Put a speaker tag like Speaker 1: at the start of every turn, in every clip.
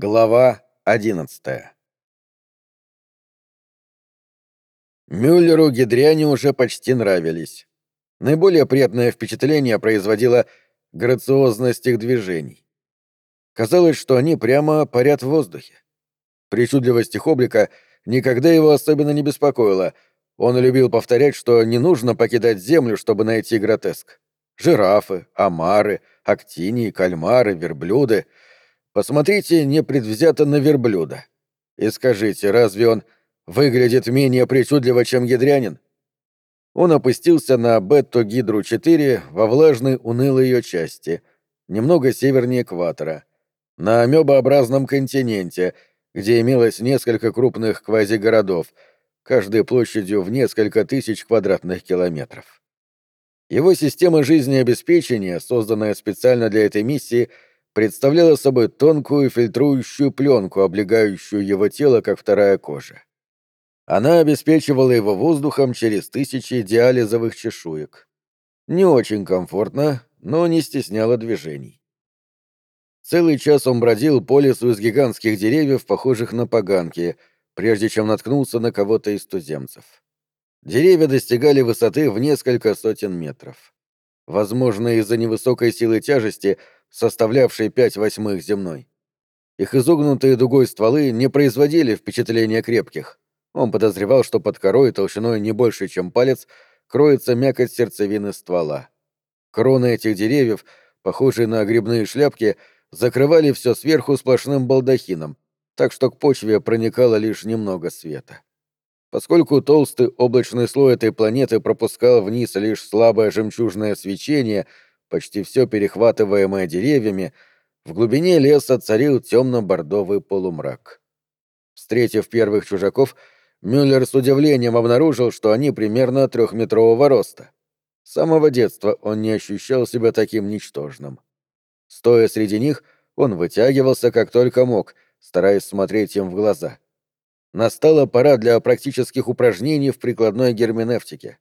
Speaker 1: Глава одиннадцатая Мюллеру Гидриане уже почти нравились. Наиболее приятное впечатление производила грациозность их движений. Казалось, что они прямо парят в воздухе. Причудливость их облика никогда его особенно не беспокоила. Он любил повторять, что не нужно покидать землю, чтобы найти гротеск. Жирафы, омары, актинии, кальмары, верблюды — Посмотрите непредвзято на верблюда. И скажите, разве он выглядит менее причудливо, чем ядрянин? Он опустился на Бетто-Гидру-4 во влажной унылой ее части, немного севернее экватора, на амебообразном континенте, где имелось несколько крупных квазигородов, каждой площадью в несколько тысяч квадратных километров. Его система жизнеобеспечения, созданная специально для этой миссии, — представляла собой тонкую фильтрующую пленку, облегающую его тело, как вторая кожа. Она обеспечивала его воздухом через тысячи диализовых чешуек. Не очень комфортно, но не стесняла движений. Целый час он бродил по лесу из гигантских деревьев, похожих на поганки, прежде чем наткнулся на кого-то из туземцев. Деревья достигали высоты в несколько сотен метров. Возможно, из-за невысокой силы тяжести — составлявшей пять восьмых земной. Их изогнутые дугой стволы не производили впечатления крепких. Он подозревал, что под корой толщиной не больше, чем палец, кроется мякоть сердцевины ствола. Кроны этих деревьев, похожие на грибные шляпки, закрывали все сверху сплошным балдахином, так что к почве проникало лишь немного света. Поскольку толстый облачный слой этой планеты пропускал вниз лишь слабое жемчужное свечение — почти все перехватываемое деревьями, в глубине леса царил темно-бордовый полумрак. Встретив первых чужаков, Мюллер с удивлением обнаружил, что они примерно трехметрового роста. С самого детства он не ощущал себя таким ничтожным. Стоя среди них, он вытягивался как только мог, стараясь смотреть им в глаза. Настала пора для практических упражнений в прикладной герменевтике.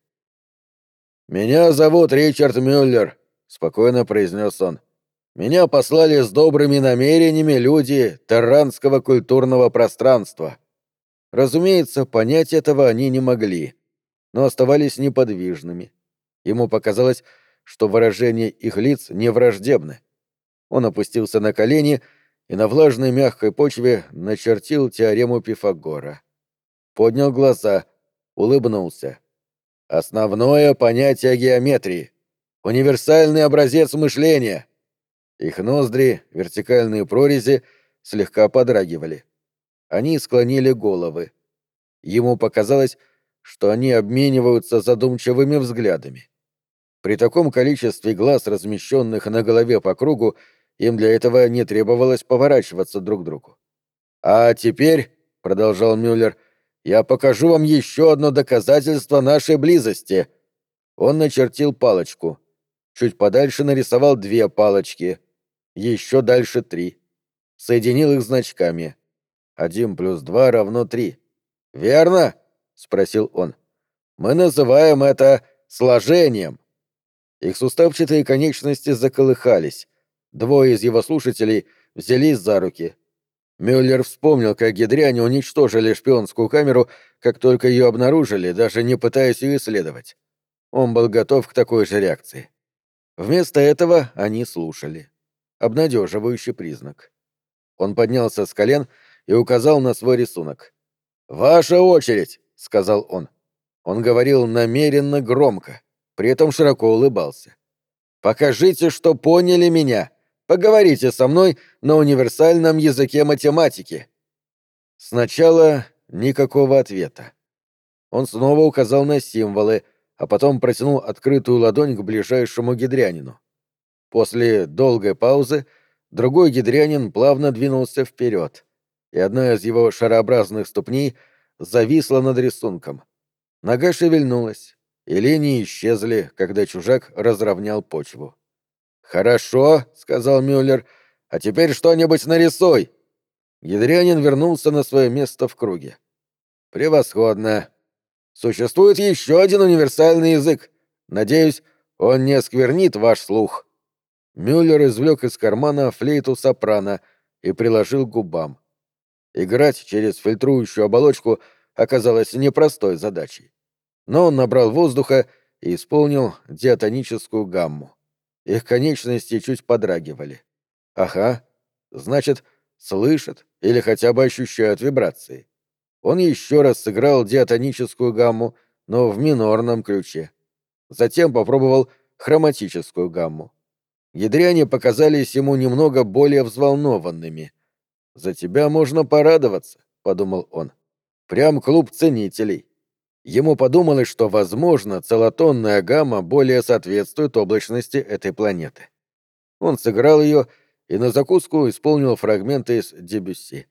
Speaker 1: «Меня зовут Ричард Мюллер», — спокойно произнес он. «Меня послали с добрыми намерениями люди Терранского культурного пространства». Разумеется, понять этого они не могли, но оставались неподвижными. Ему показалось, что выражения их лиц не враждебны. Он опустился на колени и на влажной мягкой почве начертил теорему Пифагора. Поднял глаза, улыбнулся. «Основное понятие геометрии», Универсальный образец мышления. Их ноздри, вертикальные прорези, слегка подрагивали. Они склонили головы. Ему показалось, что они обмениваются задумчивыми взглядами. При таком количестве глаз, размещенных на голове по кругу, им для этого не требовалось поворачиваться друг к другу. «А теперь», — продолжал Мюллер, — «я покажу вам еще одно доказательство нашей близости». Он начертил палочку — Чуть подальше нарисовал две палочки. Еще дальше три. Соединил их значками. Один плюс два равно три. «Верно?» — спросил он. «Мы называем это сложением». Их суставчатые конечности заколыхались. Двое из его слушателей взялись за руки. Мюллер вспомнил, как гидряне уничтожили шпионскую камеру, как только ее обнаружили, даже не пытаясь ее исследовать. Он был готов к такой же реакции. Вместо этого они слушали. Обнадеживающий признак. Он поднялся с колен и указал на свой рисунок. «Ваша очередь!» — сказал он. Он говорил намеренно громко, при этом широко улыбался. «Покажите, что поняли меня. Поговорите со мной на универсальном языке математики». Сначала никакого ответа. Он снова указал на символы — а потом протянул открытую ладонь к ближайшему гидрянину. После долгой паузы другой гидрянин плавно двинулся вперед, и одна из его шарообразных ступней зависла над рисунком. Нога шевельнулась, и линии исчезли, когда чужак разровнял почву. «Хорошо», — сказал Мюллер, — «а теперь что-нибудь нарисуй». Гидрянин вернулся на свое место в круге. «Превосходно. Существует еще один универсальный язык. Надеюсь, он не осквернит ваш слух». Мюллер извлек из кармана флейту сопрано и приложил к губам. Играть через фильтрующую оболочку оказалось непростой задачей. Но он набрал воздуха и исполнил диатоническую гамму. Их конечности чуть подрагивали. Ага, значит, слышат или хотя бы ощущают вибрации. Он еще раз сыграл диатоническую гамму, но в минорном ключе. Затем попробовал хроматическую гамму. Ядряне показались ему немного более взволнованными. «За тебя можно порадоваться», — подумал он. «Прям клуб ценителей». Ему подумалось, что, возможно, целотонная гамма более соответствует облачности этой планеты. Он сыграл ее и на закуску исполнил фрагменты из Дебюсси.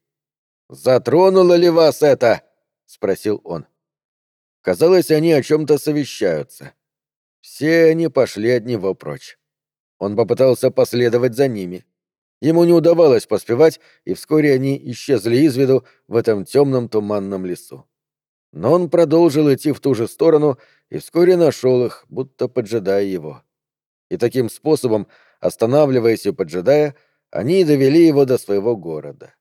Speaker 1: «Затронуло ли вас это?» — спросил он. Казалось, они о чем-то совещаются. Все они пошли от него прочь. Он попытался последовать за ними. Ему не удавалось поспевать, и вскоре они исчезли из виду в этом темном туманном лесу. Но он продолжил идти в ту же сторону и вскоре нашел их, будто поджидая его. И таким способом, останавливаясь и поджидая, они довели его до своего города.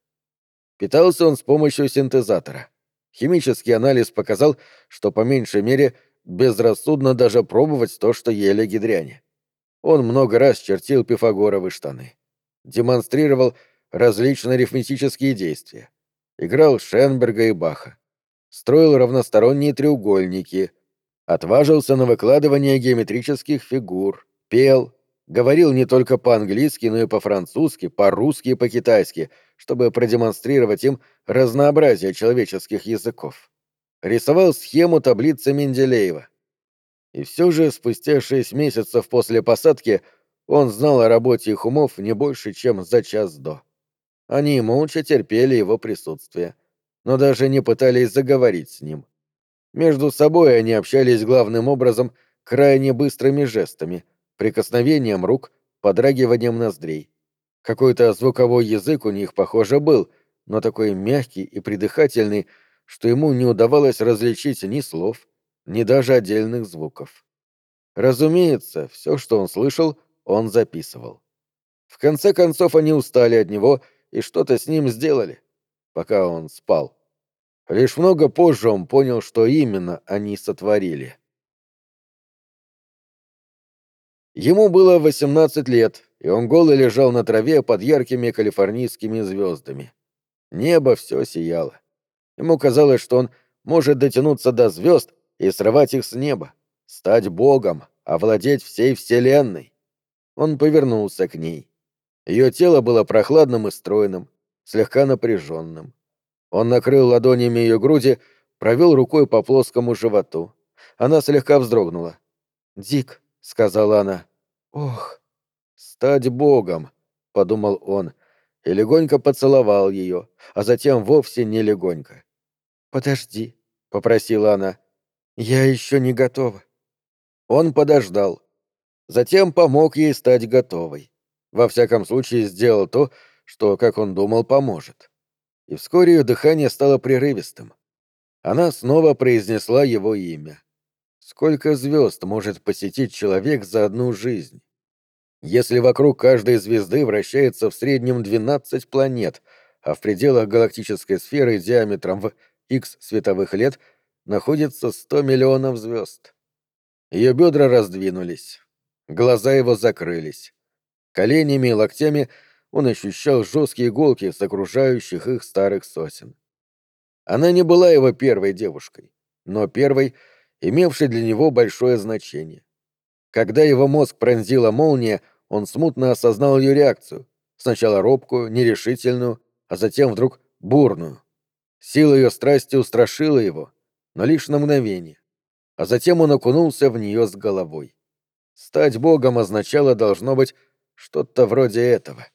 Speaker 1: Питался он с помощью синтезатора. Химический анализ показал, что по меньшей мере безрассудно даже пробовать то, что ели гидряне. Он много раз чертил пифагоровы штаны. Демонстрировал различные арифметические действия. Играл Шенберга и Баха. Строил равносторонние треугольники. Отважился на выкладывание геометрических фигур. Пел. Говорил не только по-английски, но и по-французски, по-русски и по-китайски, чтобы продемонстрировать им разнообразие человеческих языков. Рисовал схему таблицы Менделеева — и все же спустя шесть месяцев после посадки он знал о работе их умов не больше, чем за час до. Они молча терпели его присутствие, но даже не пытались заговорить с ним. Между собой они общались главным образом крайне быстрыми жестами, прикосновением рук, подрагиванием ноздрей. Какой-то звуковой язык у них, похоже, был, но такой мягкий и придыхательный, что ему не удавалось различить ни слов, ни даже отдельных звуков. Разумеется, все, что он слышал, он записывал. В конце концов они устали от него и что-то с ним сделали, пока он спал. Лишь много позже он понял, что именно они сотворили. Ему было 18 лет, и он голый лежал на траве под яркими калифорнийскими звездами. Небо все сияло. Ему казалось, что он может дотянуться до звезд и срывать их с неба, стать богом, овладеть всей вселенной. Он повернулся к ней. Ее тело было прохладным и стройным, слегка напряженным. Он накрыл ладонями ее груди, провел рукой по плоскому животу. Она слегка вздрогнула. «Дик», — сказала она. «Ох». «Стать богом», — подумал он, и легонько поцеловал ее, а затем вовсе не легонько. «Подожди», — попросила она. «Я еще не готова». Он подождал. Затем помог ей стать готовой. Во всяком случае, сделал то, что, как он думал, поможет. И вскоре ее дыхание стало прерывистым. Она снова произнесла его имя. Сколько звезд может посетить человек за одну жизнь? Если вокруг каждой звезды вращается в среднем 12 планет, а в пределах галактической сферы диаметром в X световых лет — находится сто миллионов звезд. Ее бедра раздвинулись, глаза его закрылись. Коленями и локтями он ощущал жесткие иголки с окружающих их старых сосен. Она не была его первой девушкой, но первой, имевшей для него большое значение. Когда его мозг пронзила молния, он смутно осознал ее реакцию, сначала робкую, нерешительную, а затем вдруг бурную. Сила ее страсти устрашила его, но лишь на мгновение. А затем он окунулся в нее с головой. Стать богом означало, должно быть, что-то вроде этого.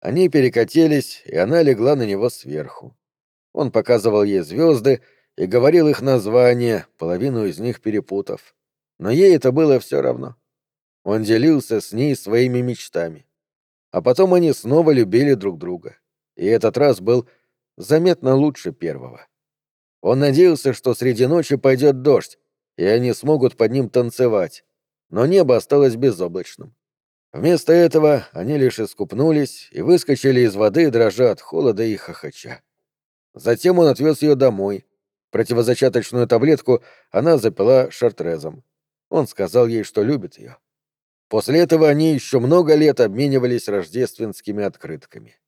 Speaker 1: Они перекатились, и она легла на него сверху. Он показывал ей звезды и говорил их названия, половину из них перепутав. Но ей это было все равно. Он делился с ней своими мечтами. А потом они снова любили друг друга. И этот раз был заметно лучше первого. Он надеялся, что среди ночи пойдет дождь, и они смогут под ним танцевать. Но небо осталось безоблачным. Вместо этого они лишь искупнулись и выскочили из воды, дрожа от холода и хохоча. Затем он отвез ее домой. Противозачаточную таблетку она запила шартрезом. Он сказал ей, что любит ее. После этого они еще много лет обменивались рождественскими открытками.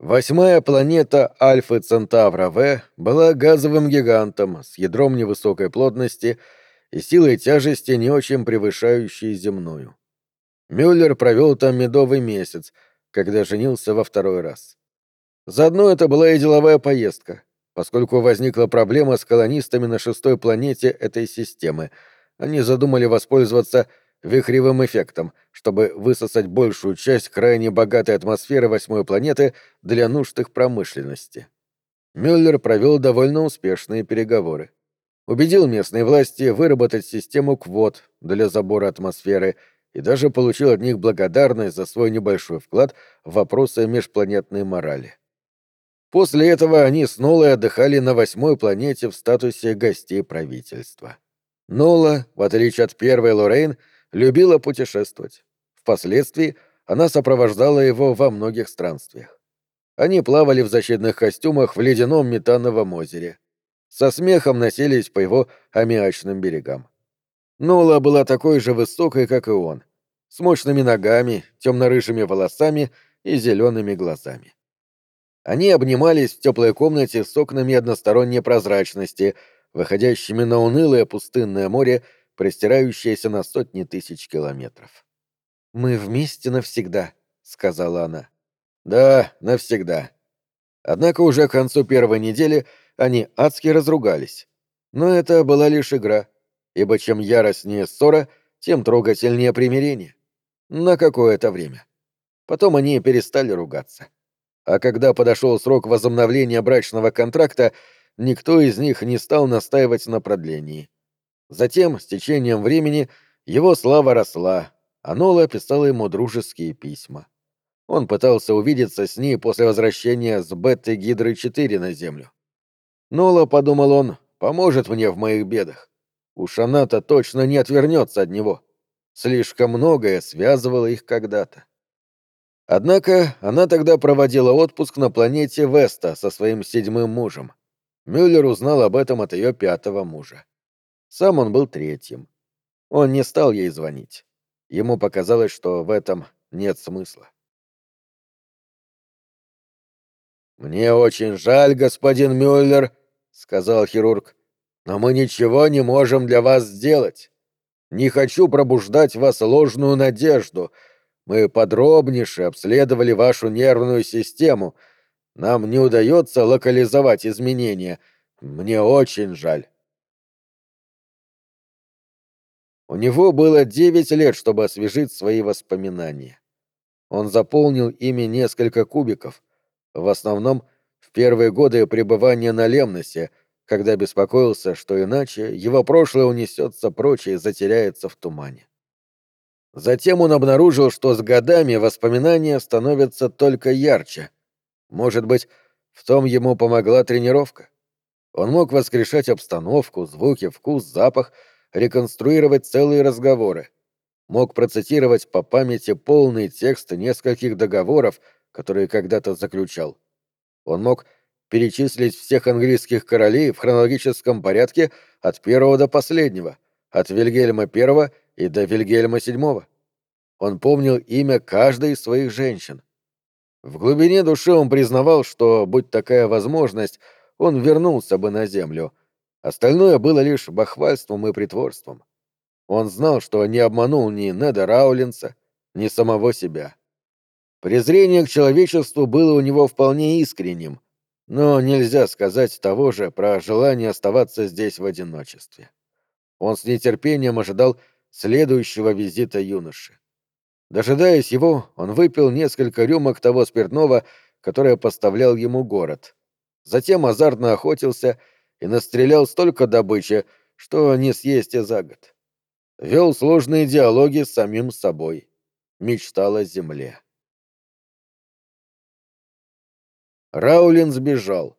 Speaker 1: Восьмая планета Альфы Центавра В была газовым гигантом с ядром невысокой плотности и силой тяжести не очень превышающей земную. Мюллер провел там медовый месяц, когда женился во второй раз. Заодно это была и деловая поездка, поскольку возникла проблема с колонистами на шестой планете этой системы. Они задумали воспользоваться вихревым эффектом, чтобы высосать большую часть крайне богатой атмосферы восьмой планеты для нужд их промышленности. Мюллер провел довольно успешные переговоры убедил местные власти выработать систему квот для забора атмосферы и даже получил от них благодарность за свой небольшой вклад в вопросы межпланетной морали. После этого они с Нолой отдыхали на восьмой планете в статусе гостей правительства. Нола, в отличие от первой Лоррейн, любила путешествовать. Впоследствии она сопровождала его во многих странствиях. Они плавали в защитных костюмах в ледяном метановом озере со смехом носились по его аммиачным берегам. Нола была такой же высокой, как и он, с мощными ногами, темно-рыжими волосами и зелеными глазами. Они обнимались в теплой комнате с окнами односторонней прозрачности, выходящими на унылое пустынное море, простирающееся на сотни тысяч километров. «Мы вместе навсегда», — сказала она. «Да, навсегда». Однако уже к концу первой недели они адски разругались. Но это была лишь игра, ибо чем яростнее ссора, тем трогательнее примирение. На какое-то время. Потом они перестали ругаться. А когда подошел срок возобновления брачного контракта, никто из них не стал настаивать на продлении. Затем, с течением времени, его слава росла, а Нола писала ему дружеские письма. Он пытался увидеться с ней после возвращения с Бетты Гидры-4 на Землю. Нола, подумал он, поможет мне в моих бедах. Уж она-то точно не отвернется от него. Слишком многое связывало их когда-то. Однако она тогда проводила отпуск на планете Веста со своим седьмым мужем. Мюллер узнал об этом от ее пятого мужа. Сам он был третьим. Он не стал ей звонить. Ему показалось, что в этом нет смысла. «Мне очень жаль, господин Мюллер», — сказал хирург, — «но мы ничего не можем для вас сделать. Не хочу пробуждать в вас ложную надежду. Мы подробнейше обследовали вашу нервную систему. Нам не удается локализовать изменения. Мне очень жаль». У него было девять лет, чтобы освежить свои воспоминания. Он заполнил ими несколько кубиков — в основном в первые годы пребывания на Лемносе, когда беспокоился, что иначе его прошлое унесется прочь и затеряется в тумане. Затем он обнаружил, что с годами воспоминания становятся только ярче. Может быть, в том ему помогла тренировка. Он мог воскрешать обстановку, звуки, вкус, запах, реконструировать целые разговоры. Мог процитировать по памяти полный текст нескольких договоров, которые когда-то заключал. Он мог перечислить всех английских королей в хронологическом порядке от первого до последнего, от Вильгельма I и до Вильгельма VII. Он помнил имя каждой из своих женщин. В глубине души он признавал, что, будь такая возможность, он вернулся бы на землю. Остальное было лишь бахвальством и притворством. Он знал, что не обманул ни Неда Раулинса, ни самого себя. Презрение к человечеству было у него вполне искренним, но нельзя сказать того же про желание оставаться здесь в одиночестве. Он с нетерпением ожидал следующего визита юноши. Дожидаясь его, он выпил несколько рюмок того спиртного, которое поставлял ему город. Затем азартно охотился и настрелял столько добычи, что не съесть и за год. Вел сложные диалоги с самим собой. Мечтал о земле. Раулин сбежал.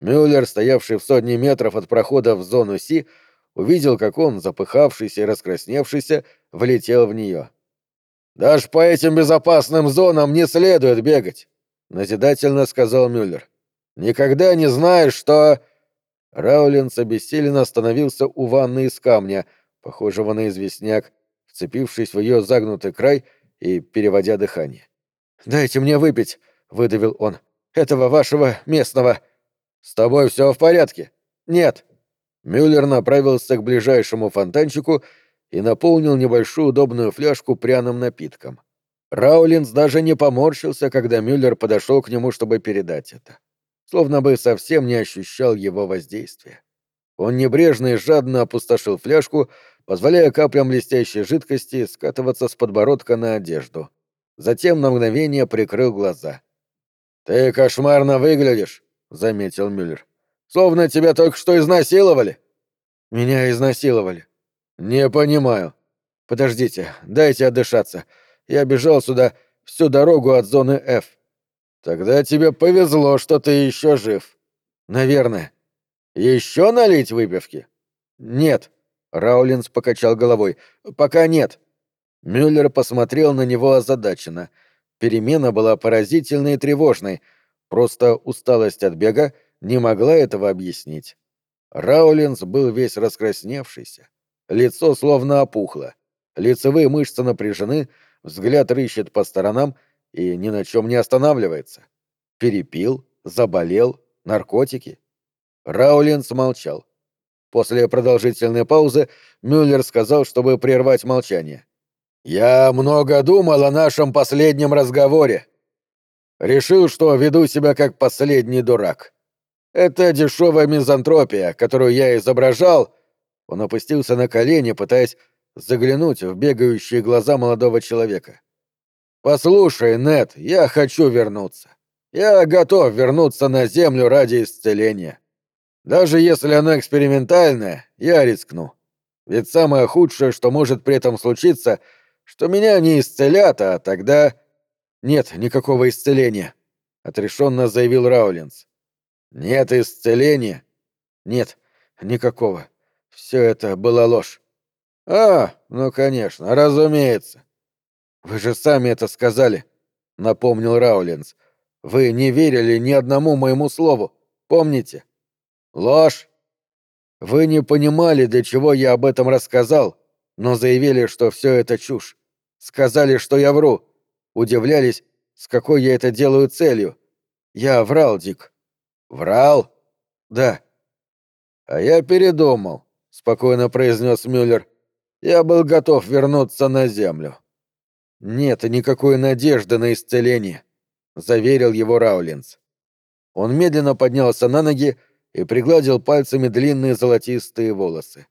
Speaker 1: Мюллер, стоявший в сотне метров от прохода в зону Си, увидел, как он, запыхавшийся и раскрасневшийся, влетел в нее. «Даже по этим безопасным зонам не следует бегать», — назидательно сказал Мюллер. «Никогда не знаешь, что...» Раулинс обессиленно остановился у ванны из камня, похожего на известняк, вцепившись в ее загнутый край и переводя дыхание. «Дайте мне выпить», — выдавил он. «Этого вашего местного». «С тобой все в порядке?» «Нет». Мюллер направился к ближайшему фонтанчику и наполнил небольшую удобную фляжку пряным напитком. Раулинс даже не поморщился, когда Мюллер подошел к нему, чтобы передать это. Словно бы совсем не ощущал его воздействия. Он небрежно и жадно опустошил фляжку, позволяя каплям блестящей жидкости скатываться с подбородка на одежду. Затем на мгновение прикрыл глаза. «Ты кошмарно выглядишь», — заметил Мюллер. «Словно тебя только что изнасиловали». «Меня изнасиловали». «Не понимаю». «Подождите, дайте отдышаться. Я бежал сюда всю дорогу от зоны F». «Тогда тебе повезло, что ты еще жив». «Наверное». «Еще налить выпивки?» «Нет», — Раулинс покачал головой. «Пока нет». Мюллер посмотрел на него озадаченно. Перемена была поразительной и тревожной. Просто усталость от бега не могла этого объяснить. Раулинс был весь раскрасневшийся. Лицо словно опухло. Лицевые мышцы напряжены, взгляд рыщет по сторонам и ни на чем не останавливается. Перепил, заболел, наркотики. Раулинс молчал. После продолжительной паузы Мюллер сказал, чтобы прервать молчание. «Я много думал о нашем последнем разговоре. Решил, что веду себя как последний дурак. Это дешевая мизантропия, которую я изображал...» Он опустился на колени, пытаясь заглянуть в бегающие глаза молодого человека. «Послушай, Нет, я хочу вернуться. Я готов вернуться на Землю ради исцеления. Даже если она экспериментальная, я рискну. Ведь самое худшее, что может при этом случиться, что меня не исцелят, а тогда... Нет никакого исцеления, — отрешенно заявил Раулинс. Нет исцеления? Нет, никакого. Все это была ложь. А, ну конечно, разумеется. Вы же сами это сказали, — напомнил Раулинс. Вы не верили ни одному моему слову, помните? Ложь. Вы не понимали, для чего я об этом рассказал, но заявили, что все это чушь. Сказали, что я вру. Удивлялись, с какой я это делаю целью. Я врал, Дик. Врал? Да. А я передумал, спокойно произнес Мюллер. Я был готов вернуться на землю. Нет никакой надежды на исцеление, заверил его Раулинс. Он медленно поднялся на ноги и пригладил пальцами длинные золотистые волосы.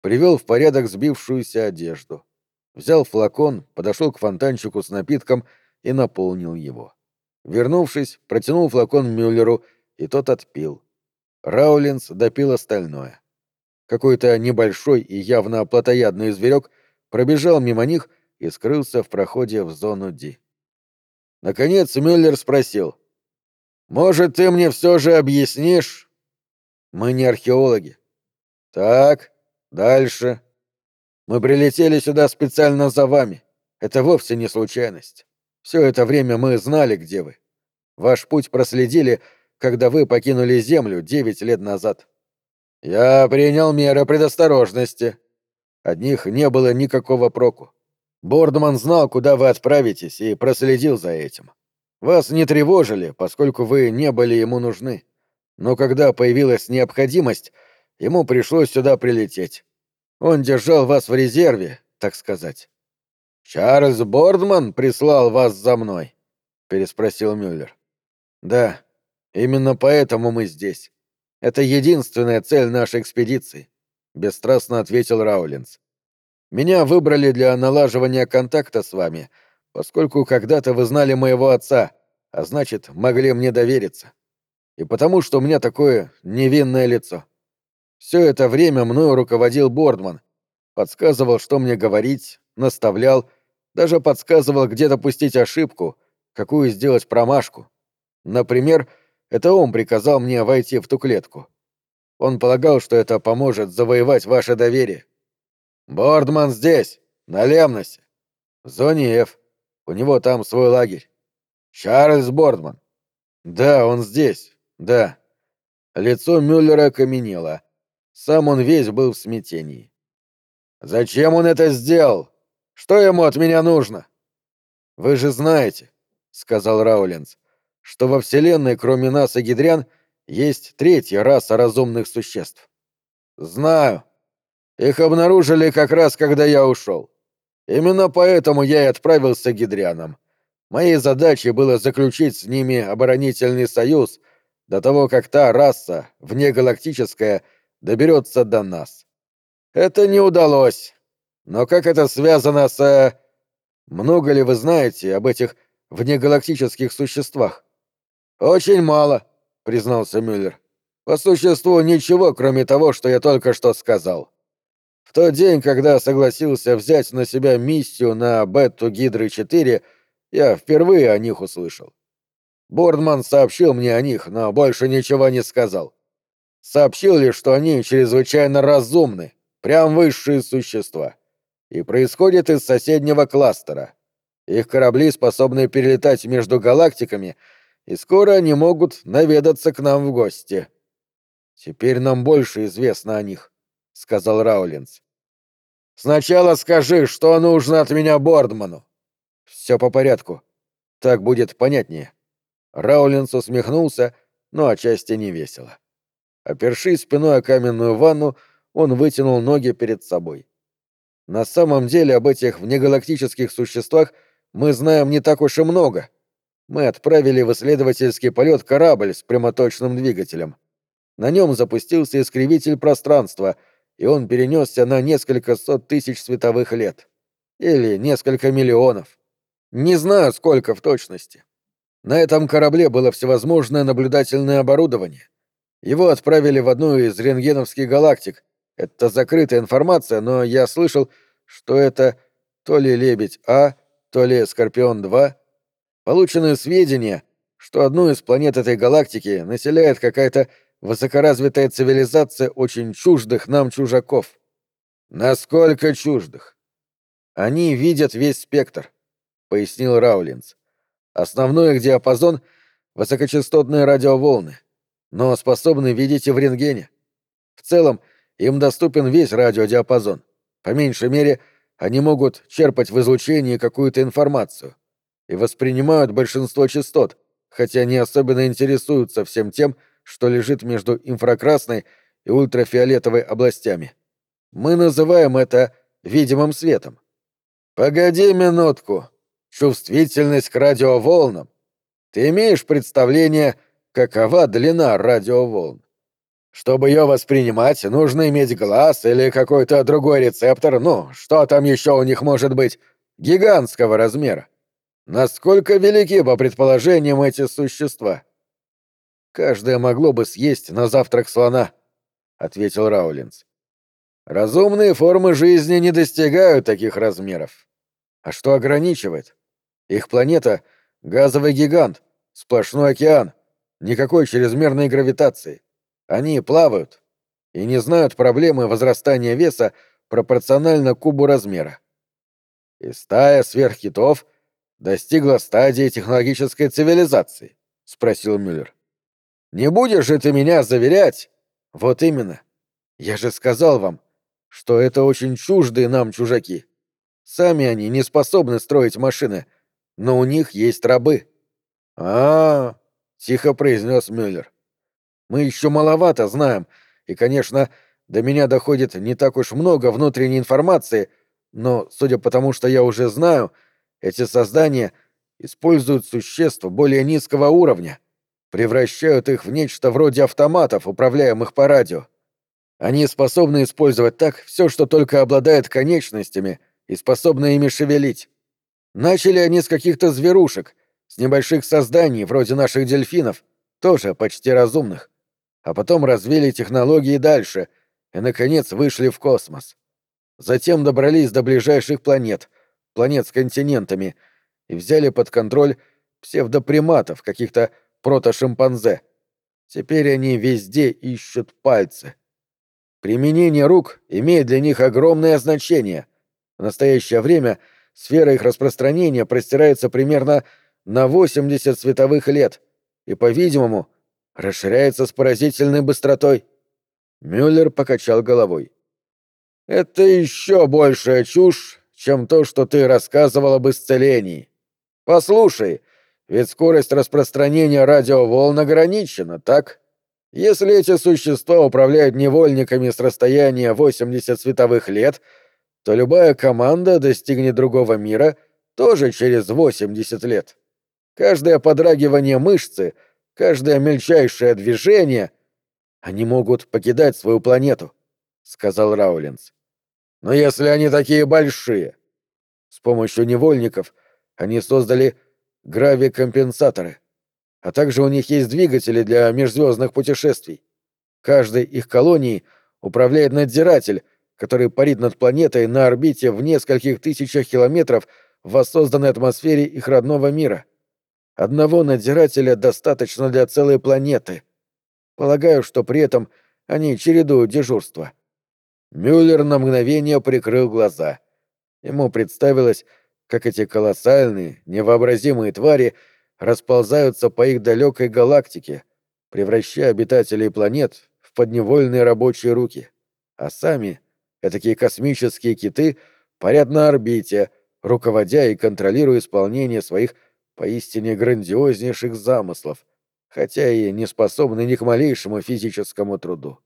Speaker 1: Привел в порядок сбившуюся одежду. Взял флакон, подошел к фонтанчику с напитком и наполнил его. Вернувшись, протянул флакон Мюллеру, и тот отпил. Раулинс допил остальное. Какой-то небольшой и явно плотоядный зверек пробежал мимо них и скрылся в проходе в зону Ди. Наконец Мюллер спросил. «Может, ты мне все же объяснишь, мы не археологи. Так, дальше. Мы прилетели сюда специально за вами. Это вовсе не случайность. Все это время мы знали, где вы. Ваш путь проследили, когда вы покинули Землю девять лет назад. Я принял меры предосторожности. От них не было никакого проку. Бордман знал, куда вы отправитесь, и проследил за этим. Вас не тревожили, поскольку вы не были ему нужны но когда появилась необходимость, ему пришлось сюда прилететь. Он держал вас в резерве, так сказать. «Чарльз Бордман прислал вас за мной?» — переспросил Мюллер. «Да, именно поэтому мы здесь. Это единственная цель нашей экспедиции», — бесстрастно ответил Раулинс. «Меня выбрали для налаживания контакта с вами, поскольку когда-то вы знали моего отца, а значит, могли мне довериться и потому, что у меня такое невинное лицо. Все это время мною руководил Бордман, подсказывал, что мне говорить, наставлял, даже подсказывал, где допустить ошибку, какую сделать промашку. Например, это он приказал мне войти в ту клетку. Он полагал, что это поможет завоевать ваше доверие. Бордман здесь, на Лемносе. В зоне F. У него там свой лагерь. Чарльз Бордман. Да, он здесь. Да. Лицо Мюллера окаменело. Сам он весь был в смятении. «Зачем он это сделал? Что ему от меня нужно?» «Вы же знаете», — сказал Раулинс, — «что во Вселенной, кроме нас и гидрян, есть третья раса разумных существ». «Знаю. Их обнаружили как раз, когда я ушел. Именно поэтому я и отправился к гидрянам. Моей задачей было заключить с ними оборонительный союз до того, как та раса, внегалактическая, доберется до нас. Это не удалось. Но как это связано с... Э, много ли вы знаете об этих внегалактических существах? Очень мало, признался Мюллер. По существу ничего, кроме того, что я только что сказал. В тот день, когда согласился взять на себя миссию на Бетту Гидры-4, я впервые о них услышал. Бордман сообщил мне о них, но больше ничего не сказал. Сообщил лишь, что они чрезвычайно разумны, прям высшие существа и происходит из соседнего кластера. Их корабли способны перелетать между галактиками, и скоро они могут наведаться к нам в гости. Теперь нам больше известно о них, сказал Раулинс. Сначала скажи, что нужно от меня Бордману. Все по порядку. Так будет понятнее. Раулинс усмехнулся, но отчасти не весело. Опершись спиной о каменную ванну, он вытянул ноги перед собой. На самом деле об этих внегалактических существах мы знаем не так уж и много. Мы отправили в исследовательский полет корабль с прямоточным двигателем. На нем запустился искривитель пространства, и он перенесся на несколько сот тысяч световых лет. Или несколько миллионов. Не знаю, сколько в точности. На этом корабле было всевозможное наблюдательное оборудование. Его отправили в одну из рентгеновских галактик, это закрытая информация, но я слышал, что это то ли Лебедь-А, то ли Скорпион-2. Получены сведения, что одну из планет этой галактики населяет какая-то высокоразвитая цивилизация очень чуждых нам чужаков. Насколько чуждых? Они видят весь спектр, пояснил Раулинс. Основной их диапазон — высокочастотные радиоволны, но способны видеть и в рентгене. В целом — им доступен весь радиодиапазон. По меньшей мере, они могут черпать в излучении какую-то информацию и воспринимают большинство частот, хотя не особенно интересуются всем тем, что лежит между инфракрасной и ультрафиолетовой областями. Мы называем это видимым светом. Погоди минутку. Чувствительность к радиоволнам. Ты имеешь представление, какова длина радиоволн? Чтобы ее воспринимать, нужно иметь глаз или какой-то другой рецептор, ну, что там еще у них может быть, гигантского размера. Насколько велики, по предположениям, эти существа? Каждое могло бы съесть на завтрак слона, — ответил Раулинс. Разумные формы жизни не достигают таких размеров. А что ограничивает? Их планета — газовый гигант, сплошной океан, никакой чрезмерной гравитации. Они плавают и не знают проблемы возрастания веса пропорционально кубу размера. И стая сверхкитов достигла стадии технологической цивилизации, спросил Мюллер. Не будешь же ты меня заверять? Вот именно. Я же сказал вам, что это очень чуждые нам чужаки. Сами они не способны строить машины, но у них есть рабы. А, -а, -а тихо произнес Мюллер. Мы еще маловато знаем, и, конечно, до меня доходит не так уж много внутренней информации, но, судя по тому, что я уже знаю, эти создания используют существ более низкого уровня, превращают их в нечто вроде автоматов, управляемых по радио. Они способны использовать так все, что только обладает конечностями и способны ими шевелить. Начали они с каких-то зверушек, с небольших созданий, вроде наших дельфинов, тоже почти разумных а потом развили технологии дальше и, наконец, вышли в космос. Затем добрались до ближайших планет, планет с континентами, и взяли под контроль псевдоприматов, каких-то протошимпанзе. Теперь они везде ищут пальцы. Применение рук имеет для них огромное значение. В настоящее время сфера их распространения простирается примерно на 80 световых лет и, по-видимому, расширяется с поразительной быстротой. Мюллер покачал головой. Это еще большая чушь, чем то, что ты рассказывал об исцелении. Послушай, ведь скорость распространения радиоволн ограничена, так? Если эти существа управляют невольниками с расстояния 80 световых лет, то любая команда достигнет другого мира тоже через 80 лет. Каждое подрагивание мышцы, каждое мельчайшее движение... Они могут покидать свою планету, — сказал Раулинс. Но если они такие большие... С помощью невольников они создали гравикомпенсаторы, а также у них есть двигатели для межзвездных путешествий. Каждой их колонии управляет надзиратель, который парит над планетой на орбите в нескольких тысячах километров в воссозданной атмосфере их родного мира. Одного надзирателя достаточно для целой планеты. Полагаю, что при этом они чередуют дежурство. Мюллер на мгновение прикрыл глаза. Ему представилось, как эти колоссальные, невообразимые твари расползаются по их далекой галактике, превращая обитателей планет в подневольные рабочие руки. А сами, такие космические киты, парят на орбите, руководя и контролируя исполнение своих поистине грандиознейших замыслов, хотя и не способны ни к малейшему физическому труду.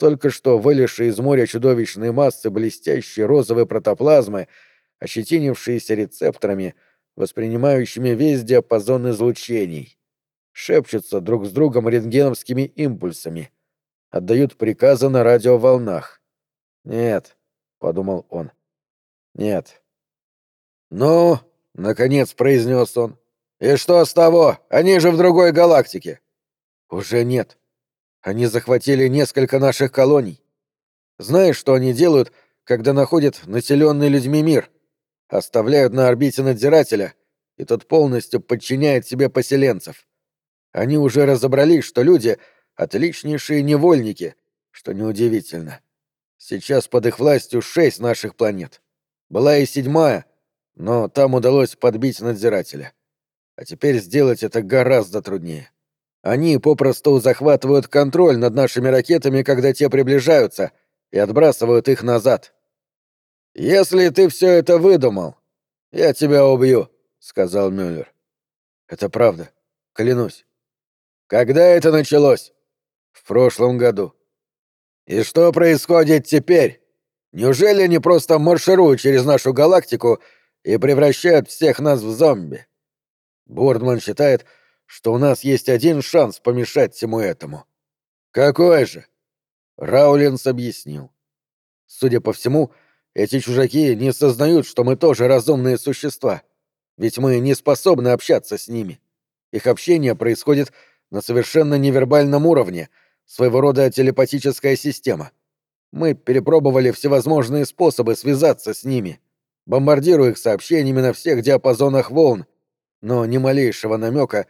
Speaker 1: Только что вылезшие из моря чудовищные массы блестящей розовой протоплазмы — ощетинившиеся рецепторами, воспринимающими весь диапазон излучений. Шепчутся друг с другом рентгеновскими импульсами. Отдают приказы на радиоволнах. «Нет», — подумал он. «Нет». «Ну», — наконец произнес он, — «и что с того? Они же в другой галактике». «Уже нет. Они захватили несколько наших колоний. Знаешь, что они делают, когда находят населенный людьми мир?» оставляют на орбите надзирателя, и тот полностью подчиняет себе поселенцев. Они уже разобрались, что люди — отличнейшие невольники, что неудивительно. Сейчас под их властью шесть наших планет. Была и седьмая, но там удалось подбить надзирателя. А теперь сделать это гораздо труднее. Они попросту захватывают контроль над нашими ракетами, когда те приближаются, и отбрасывают их назад. «Если ты все это выдумал, я тебя убью», — сказал Мюллер. «Это правда. Клянусь». «Когда это началось?» «В прошлом году». «И что происходит теперь? Неужели они просто маршируют через нашу галактику и превращают всех нас в зомби?» Бордман считает, что у нас есть один шанс помешать всему этому. «Какой же?» Раулинс объяснил. Судя по всему, — эти чужаки не сознают, что мы тоже разумные существа, ведь мы не способны общаться с ними. Их общение происходит на совершенно невербальном уровне, своего рода телепатическая система. Мы перепробовали всевозможные способы связаться с ними, бомбардируя их сообщениями на всех диапазонах волн, но ни малейшего намека,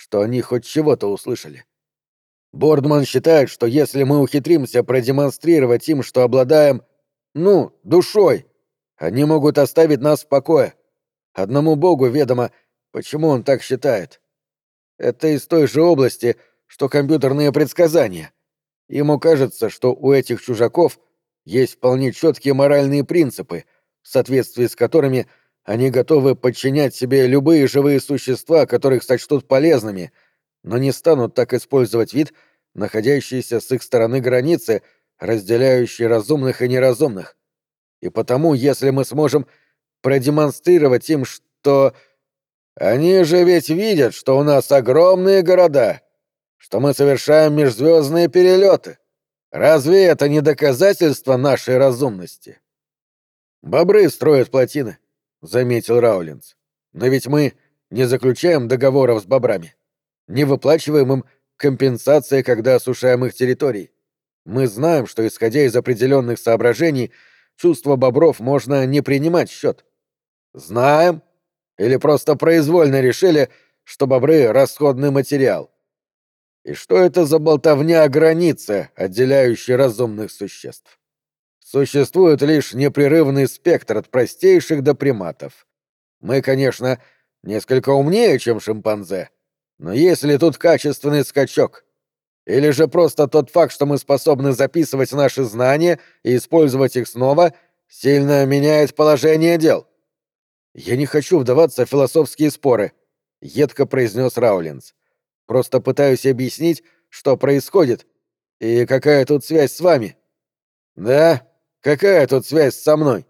Speaker 1: что они хоть чего-то услышали. Бордман считает, что если мы ухитримся продемонстрировать им, что обладаем ну, душой. Они могут оставить нас в покое. Одному Богу ведомо, почему он так считает. Это из той же области, что компьютерные предсказания. Ему кажется, что у этих чужаков есть вполне четкие моральные принципы, в соответствии с которыми они готовы подчинять себе любые живые существа, которых сочтут полезными, но не станут так использовать вид, находящийся с их стороны границы, разделяющий разумных и неразумных. И потому, если мы сможем продемонстрировать им, что... Они же ведь видят, что у нас огромные города, что мы совершаем межзвездные перелеты. Разве это не доказательство нашей разумности? Бобры строят плотины, заметил Раулинс. Но ведь мы не заключаем договоров с бобрами, не выплачиваем им компенсации, когда осушаем их территории. Мы знаем, что, исходя из определенных соображений, чувства бобров можно не принимать в счет. Знаем? Или просто произвольно решили, что бобры — расходный материал? И что это за болтовня о границе, отделяющей разумных существ? Существует лишь непрерывный спектр от простейших до приматов. Мы, конечно, несколько умнее, чем шимпанзе, но есть ли тут качественный скачок? Или же просто тот факт, что мы способны записывать наши знания и использовать их снова, сильно меняет положение дел? Я не хочу вдаваться в философские споры, едко произнес Раулинс. Просто пытаюсь объяснить, что происходит и какая тут связь с вами. Да, какая тут связь со мной?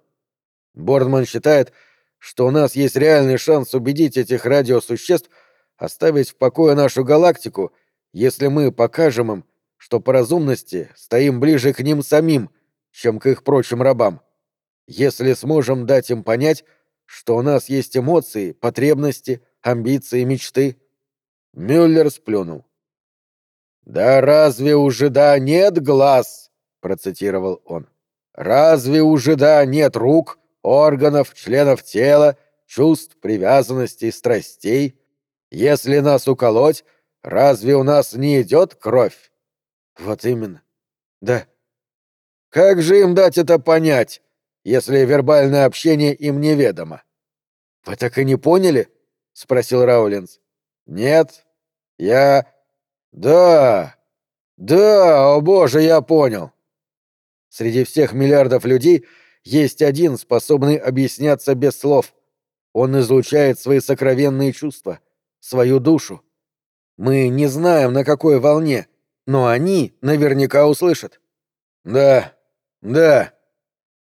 Speaker 1: Бордман считает, что у нас есть реальный шанс убедить этих радиосуществ оставить в покое нашу галактику, если мы покажем им, что по разумности стоим ближе к ним самим, чем к их прочим рабам. Если сможем дать им понять, что у нас есть эмоции, потребности, амбиции, мечты. Мюллер сплюнул. «Да разве у жида нет глаз?» — процитировал он. «Разве у жида нет рук, органов, членов тела, чувств, привязанностей, страстей? Если нас уколоть, разве у нас не идет кровь? Вот именно. Да. Как же им дать это понять, если вербальное общение им неведомо? Вы так и не поняли? спросил Раулинс. Нет. Я Да. Да, о боже, я понял. Среди всех миллиардов людей есть один, способный объясняться без слов. Он излучает свои сокровенные чувства, свою душу. Мы не знаем, на какой волне, но они наверняка услышат. Да, да.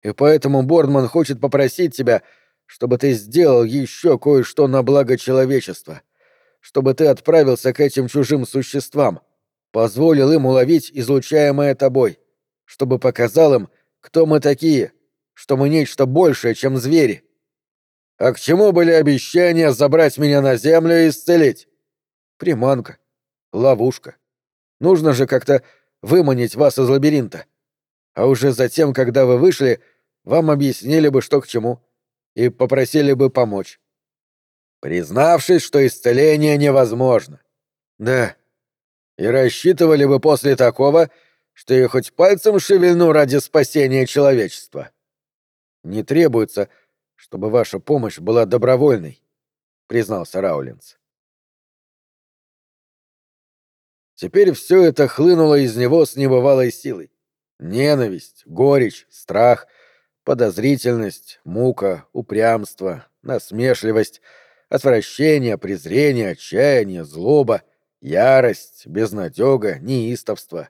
Speaker 1: И поэтому Бордман хочет попросить тебя, чтобы ты сделал еще кое-что на благо человечества, чтобы ты отправился к этим чужим существам, позволил им уловить излучаемое тобой, чтобы показал им, кто мы такие, что мы нечто большее, чем звери. А к чему были обещания забрать меня на землю и исцелить? Приманка. Ловушка. Нужно же как-то выманить вас из лабиринта. А уже затем, когда вы вышли, вам объяснили бы, что к чему, и попросили бы помочь. Признавшись, что исцеление невозможно. Да. И рассчитывали бы после такого, что я хоть пальцем шевельну ради спасения человечества. Не требуется, чтобы ваша помощь была добровольной, признался Раулинс. Теперь все это хлынуло из него с небывалой силой. Ненависть, горечь, страх, подозрительность, мука, упрямство, насмешливость, отвращение, презрение, отчаяние, злоба, ярость, безнадега, неистовство,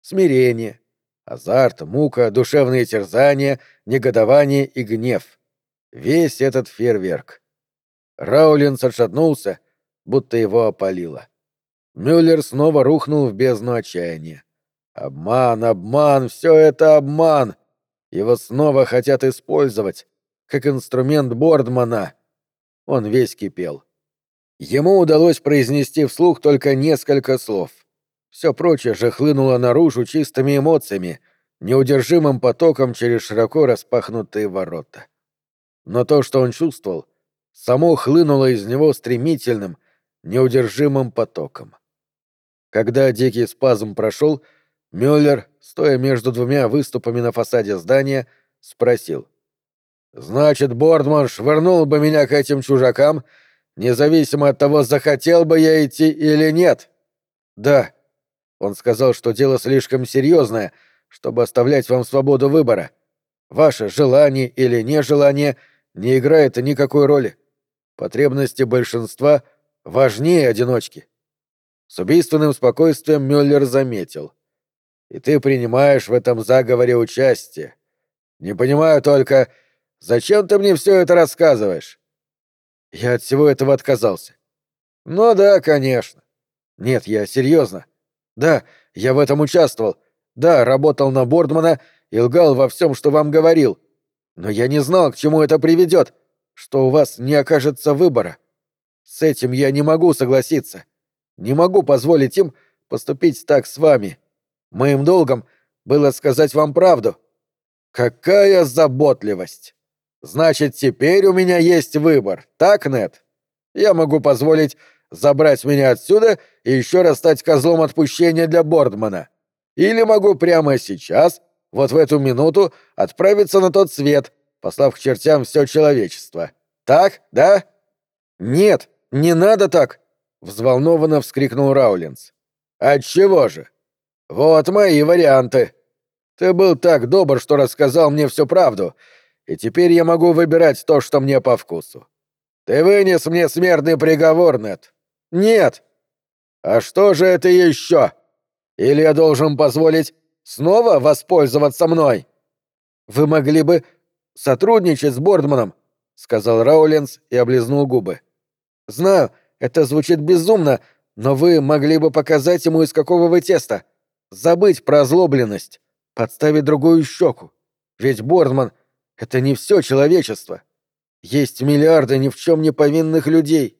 Speaker 1: смирение, азарт, мука, душевные терзания, негодование и гнев. Весь этот фейерверк. Раулинс отшатнулся, будто его опалило. Мюллер снова рухнул в бездну отчаяния. Обман, обман, все это обман. Его снова хотят использовать, как инструмент Бордмана. Он весь кипел. Ему удалось произнести вслух только несколько слов. Все прочее же хлынуло наружу чистыми эмоциями, неудержимым потоком через широко распахнутые ворота. Но то, что он чувствовал, само хлынуло из него стремительным, неудержимым потоком. Когда дикий спазм прошел, Мюллер, стоя между двумя выступами на фасаде здания, спросил. «Значит, Бордман швырнул бы меня к этим чужакам, независимо от того, захотел бы я идти или нет?» «Да», он сказал, что дело слишком серьезное, чтобы оставлять вам свободу выбора. Ваше желание или нежелание не играет никакой роли. Потребности большинства важнее одиночки. С убийственным спокойствием Мюллер заметил. И ты принимаешь в этом заговоре участие. Не понимаю только, зачем ты мне все это рассказываешь? Я от всего этого отказался. Ну да, конечно. Нет, я серьезно. Да, я в этом участвовал. Да, работал на Бордмана и лгал во всем, что вам говорил. Но я не знал, к чему это приведет, что у вас не окажется выбора. С этим я не могу согласиться. Не могу позволить им поступить так с вами. Моим долгом было сказать вам правду. Какая заботливость! Значит, теперь у меня есть выбор, так, Нет? Я могу позволить забрать меня отсюда и еще раз стать козлом отпущения для Бордмана. Или могу прямо сейчас, вот в эту минуту, отправиться на тот свет, послав к чертям все человечество. Так, да? Нет, не надо так, взволнованно вскрикнул Раулинс. Отчего же? Вот мои варианты. Ты был так добр, что рассказал мне всю правду, и теперь я могу выбирать то, что мне по вкусу. Ты вынес мне смертный приговор, Нет. Нет. А что же это еще? Или я должен позволить снова воспользоваться мной? Вы могли бы сотрудничать с Бордманом, сказал Раулинс и облизнул губы. Знаю, это звучит безумно, но вы могли бы показать ему, из какого вы теста. Забыть про озлобленность, подставить другую щеку. Ведь Бордман — это не все человечество. Есть миллиарды ни в чем не повинных людей.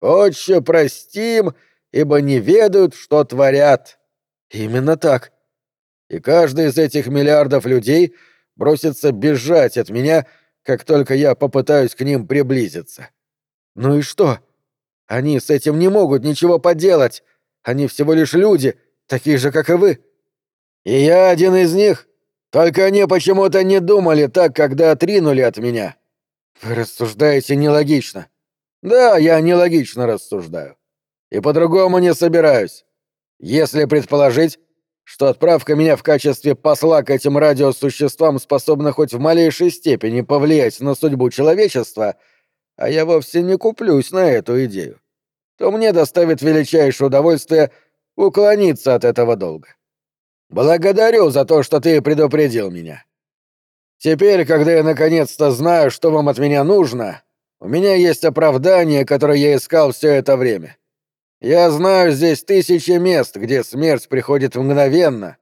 Speaker 1: «Отче, простим, ибо не ведают, что творят». Именно так. И каждый из этих миллиардов людей бросится бежать от меня, как только я попытаюсь к ним приблизиться. Ну и что? Они с этим не могут ничего поделать. Они всего лишь люди, такие же, как и вы. И я один из них. Только они почему-то не думали так, когда отринули от меня. Вы рассуждаете нелогично. Да, я нелогично рассуждаю. И по-другому не собираюсь. Если предположить, что отправка меня в качестве посла к этим радиосуществам способна хоть в малейшей степени повлиять на судьбу человечества, а я вовсе не куплюсь на эту идею, то мне доставит величайшее удовольствие уклониться от этого долга. Благодарю за то, что ты предупредил меня. Теперь, когда я наконец-то знаю, что вам от меня нужно, у меня есть оправдание, которое я искал все это время. Я знаю здесь тысячи мест, где смерть приходит мгновенно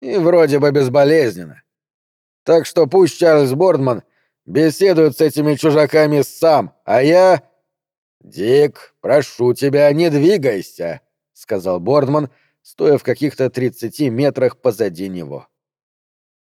Speaker 1: и вроде бы безболезненно. Так что пусть Чарльз Бордман беседует с этими чужаками сам, а я... «Дик, прошу тебя, не двигайся», — сказал Бордман, стоя в каких-то тридцати метрах позади него.